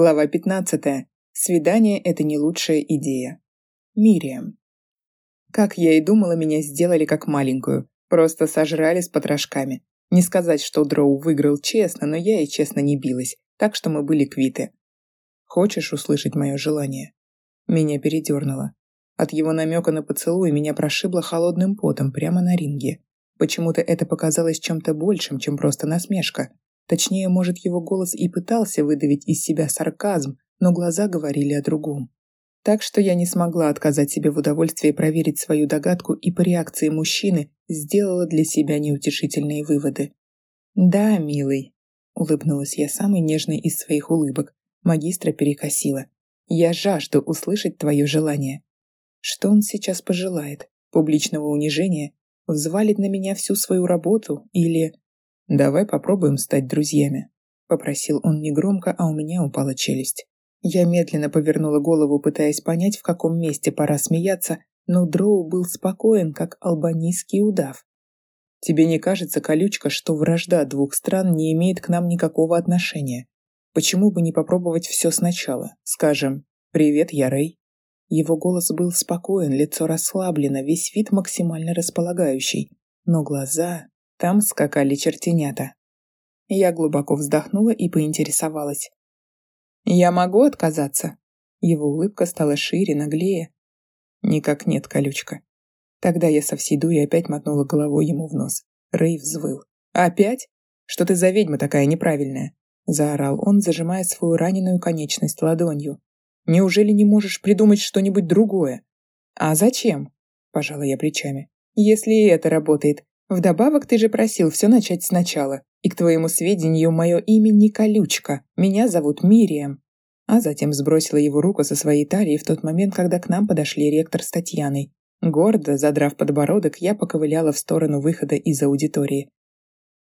Глава 15. Свидание – это не лучшая идея. Мириам. Как я и думала, меня сделали как маленькую. Просто сожрали с потрошками. Не сказать, что Дроу выиграл честно, но я и честно не билась, так что мы были квиты. Хочешь услышать мое желание? Меня передернуло. От его намека на поцелуй меня прошибло холодным потом прямо на ринге. Почему-то это показалось чем-то большим, чем просто насмешка. Точнее, может, его голос и пытался выдавить из себя сарказм, но глаза говорили о другом. Так что я не смогла отказать себе в удовольствии проверить свою догадку и по реакции мужчины сделала для себя неутешительные выводы. «Да, милый», — улыбнулась я самой нежной из своих улыбок. Магистра перекосила. «Я жажду услышать твое желание». Что он сейчас пожелает? Публичного унижения? Взвалит на меня всю свою работу? Или «Давай попробуем стать друзьями», — попросил он негромко, а у меня упала челюсть. Я медленно повернула голову, пытаясь понять, в каком месте пора смеяться, но Дроу был спокоен, как албанийский удав. «Тебе не кажется, колючка, что вражда двух стран не имеет к нам никакого отношения? Почему бы не попробовать все сначала? Скажем, «Привет, я Рэй». Его голос был спокоен, лицо расслаблено, весь вид максимально располагающий. Но глаза... Там скакали чертенята. Я глубоко вздохнула и поинтересовалась. «Я могу отказаться?» Его улыбка стала шире, наглее. «Никак нет, колючка». Тогда я со всей дури опять мотнула головой ему в нос. Рэй взвыл. «Опять? Что ты за ведьма такая неправильная?» Заорал он, зажимая свою раненую конечность ладонью. «Неужели не можешь придумать что-нибудь другое?» «А зачем?» – пожала я плечами. «Если и это работает, Вдобавок ты же просил все начать сначала. И к твоему сведению, мое имя не Колючка. Меня зовут Мирием. А затем сбросила его руку со своей талии в тот момент, когда к нам подошли ректор с Татьяной. Гордо, задрав подбородок, я поковыляла в сторону выхода из аудитории.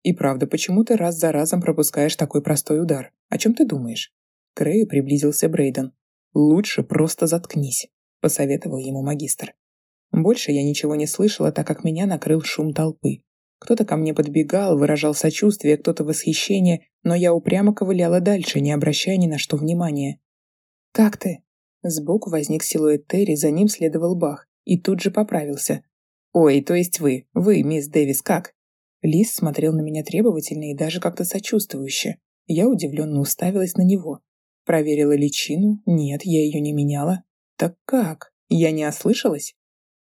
«И правда, почему ты раз за разом пропускаешь такой простой удар? О чем ты думаешь?» К Рэю приблизился Брейден. «Лучше просто заткнись», — посоветовал ему магистр. Больше я ничего не слышала, так как меня накрыл шум толпы. Кто-то ко мне подбегал, выражал сочувствие, кто-то восхищение, но я упрямо ковыляла дальше, не обращая ни на что внимания. «Как ты?» Сбоку возник силуэт Терри, за ним следовал Бах, и тут же поправился. «Ой, то есть вы, вы, мисс Дэвис, как?» Лис смотрел на меня требовательно и даже как-то сочувствующе. Я удивленно уставилась на него. Проверила личину. Нет, я ее не меняла. Так как? Я не ослышалась?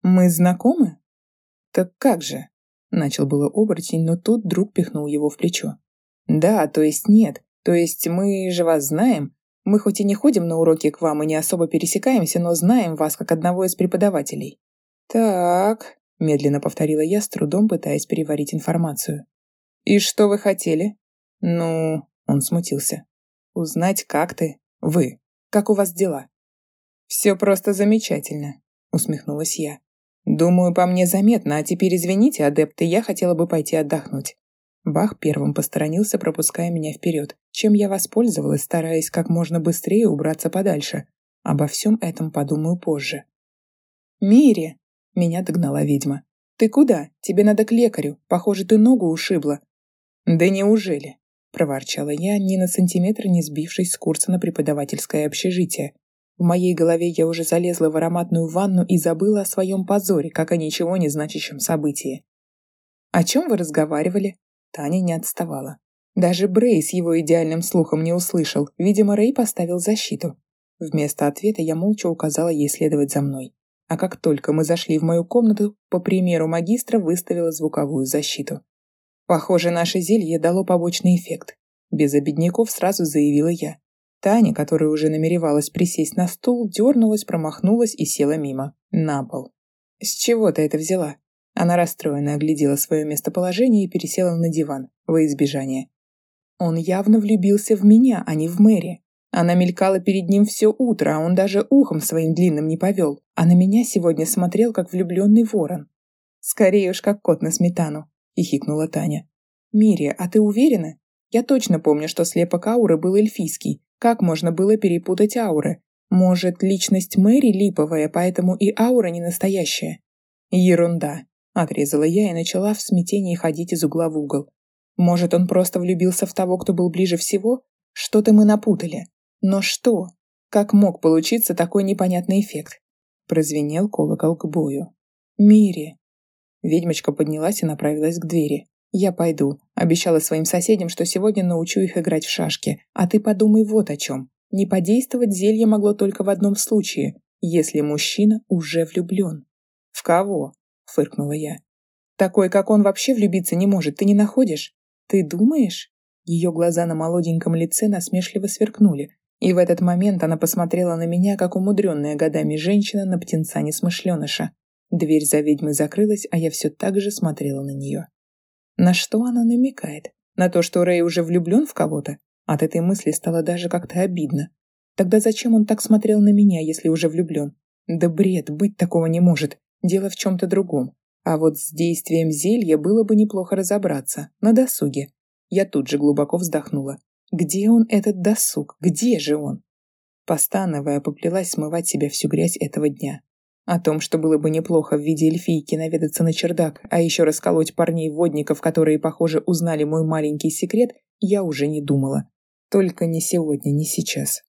«Мы знакомы?» «Так как же?» Начал было оборотень, но тут друг пихнул его в плечо. «Да, то есть нет. То есть мы же вас знаем. Мы хоть и не ходим на уроки к вам и не особо пересекаемся, но знаем вас как одного из преподавателей». «Так», — медленно повторила я, с трудом пытаясь переварить информацию. «И что вы хотели?» «Ну...» — он смутился. «Узнать, как ты. Вы. Как у вас дела?» «Все просто замечательно», — усмехнулась я. «Думаю, по мне заметно, а теперь извините, адепты, я хотела бы пойти отдохнуть». Бах первым посторонился, пропуская меня вперед, чем я воспользовалась, стараясь как можно быстрее убраться подальше. Обо всем этом подумаю позже. «Мири!» — меня догнала ведьма. «Ты куда? Тебе надо к лекарю. Похоже, ты ногу ушибла». «Да неужели?» — проворчала я, ни на сантиметр не сбившись с курса на преподавательское общежитие, в моей голове я уже залезла в ароматную ванну и забыла о своем позоре, как о ничего не значащем событии. «О чем вы разговаривали?» Таня не отставала. Даже Брей с его идеальным слухом не услышал. Видимо, Рэй поставил защиту. Вместо ответа я молча указала ей следовать за мной. А как только мы зашли в мою комнату, по примеру магистра выставила звуковую защиту. Похоже, наше зелье дало побочный эффект. Без обедняков сразу заявила я. Таня, которая уже намеревалась присесть на стул, дернулась, промахнулась и села мимо, на пол. «С чего ты это взяла?» Она расстроенно оглядела свое местоположение и пересела на диван, во избежание. Он явно влюбился в меня, а не в Мэри. Она мелькала перед ним все утро, а он даже ухом своим длинным не повел, а на меня сегодня смотрел, как влюбленный ворон. «Скорее уж, как кот на сметану», — хихикнула Таня. «Мири, а ты уверена? Я точно помню, что слепок ауры был эльфийский, как можно было перепутать ауры? Может, личность Мэри липовая, поэтому и аура не настоящая? Ерунда, отрезала я и начала в смятении ходить из угла в угол. Может, он просто влюбился в того, кто был ближе всего? Что-то мы напутали. Но что? Как мог получиться такой непонятный эффект? Прозвенел колокол к бою. «Мири!» Ведьмочка поднялась и направилась к двери. «Я пойду. Обещала своим соседям, что сегодня научу их играть в шашки. А ты подумай вот о чем. Не подействовать зелье могло только в одном случае, если мужчина уже влюблен». «В кого?» – фыркнула я. «Такой, как он, вообще влюбиться не может, ты не находишь? Ты думаешь?» Ее глаза на молоденьком лице насмешливо сверкнули, и в этот момент она посмотрела на меня, как умудренная годами женщина на птенца-несмышленыша. Дверь за ведьмой закрылась, а я все так же смотрела на нее. На что она намекает? На то, что Рэй уже влюблен в кого-то? От этой мысли стало даже как-то обидно. Тогда зачем он так смотрел на меня, если уже влюблен? Да бред, быть такого не может. Дело в чем-то другом. А вот с действием зелья было бы неплохо разобраться. На досуге. Я тут же глубоко вздохнула. Где он, этот досуг? Где же он? Постановая, поплелась смывать себя всю грязь этого дня. О том, что было бы неплохо в виде эльфийки наведаться на чердак, а еще расколоть парней-водников, которые, похоже, узнали мой маленький секрет, я уже не думала. Только не сегодня, не сейчас.